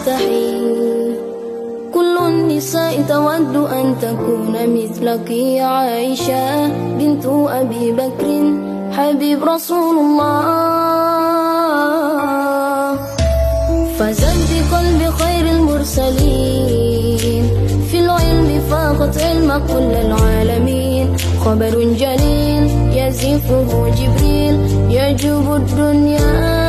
تستحي كل النساء تود أن تكون مثلك يا عائشة بنت أبي بكر حبيب رسول الله. فزاد بقلب خير المرسلين. في العلم فاقت علم كل العالمين. خبر جليل يزفه جبريل يجوب الدنيا.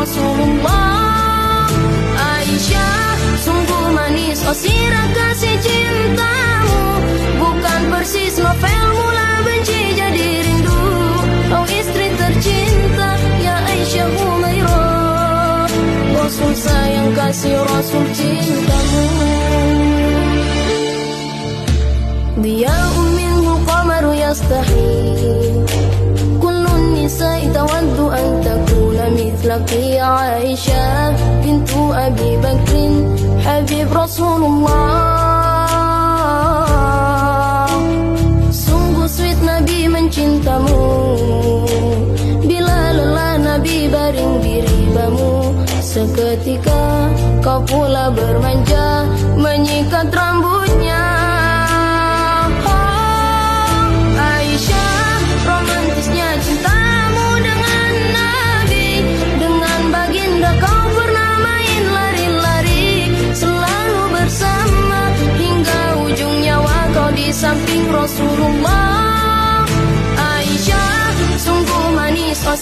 Rasulullah Aisyah sungguh manis oh sirah kasih cintamu Bukan persis novel mula benci jadi rindu Oh istri tercinta ya Aisyah Humairah Rasul sayang kasih Rasul cintamu Dia minhu qamaru yastahil Kullu nisa'i tawaddu مثلك يا عائشة بنت أبي بكر حبيب رسول الله Sungguh sweet Nabi mencintamu Bila lelah Nabi baring di ribamu Seketika kau pula bermanja Menyikat rambutnya samping Rasulullah. Aisyah sungguh manis oh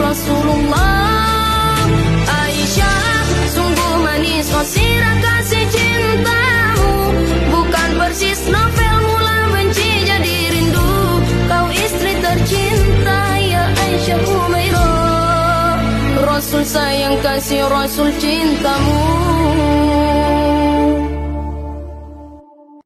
Rasulullah Aisyah sungguh manis sirah kasih cintamu. Bukan persis novel mula benci jadi rindu. Kau istri tercinta ya Aisyah Humairah. Rasul sayang kasih Rasul cintamu